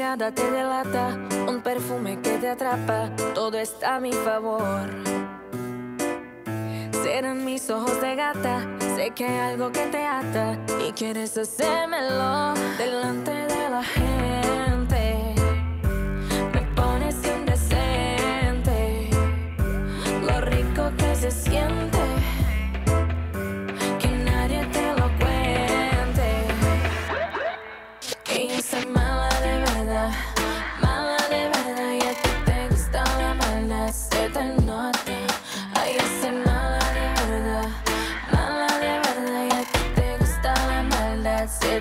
nada te delata, un perfume que te atrapa, todo está a mi favor. Serán mis ojos de gata, sé que hay algo que te ata y quieres hacérmelo delante de la gente. Me pones indecente, lo rico que se siente. Que nadie te lo cuente.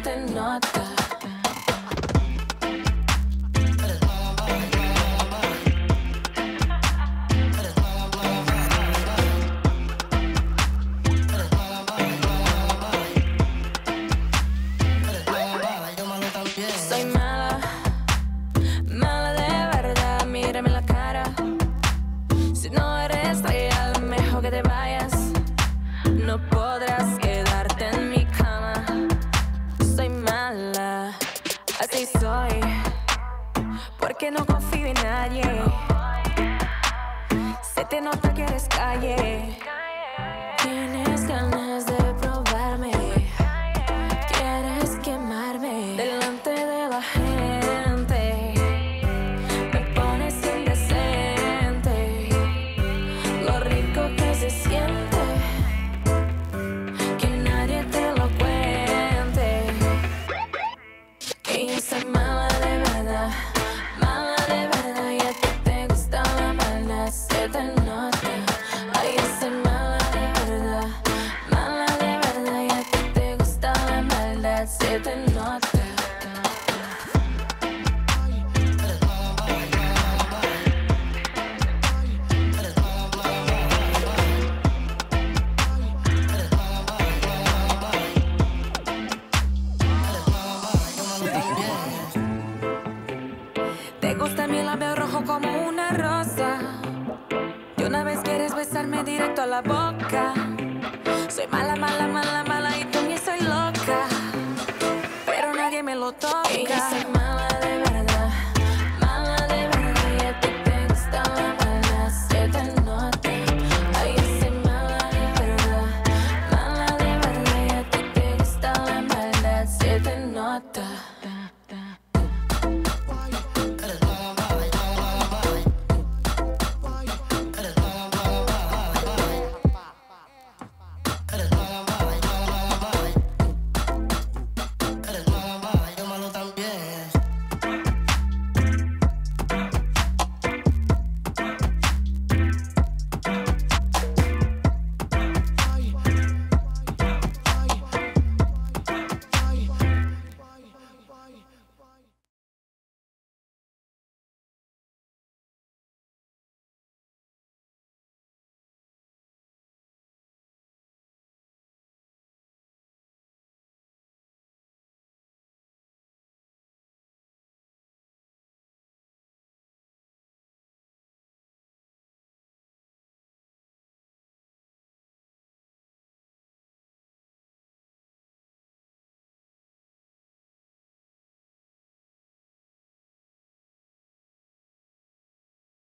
Se te nota. Soy Porque no confío en nadie. Se te nota que eres calle. Tienes ganas Te gusta mi labio rojo como una rosa. una vez quieres besarme directo a la boca. Soy mala, mala, mala, mala y tú también soy loca. Pero nadie me lo toca. Ella soy mala de verdad, mala de verdad. Y a ti te gusta la mala, se te nota. Ay, soy mala de verdad, mala de verdad. Y a ti te gusta la mala, se te nota.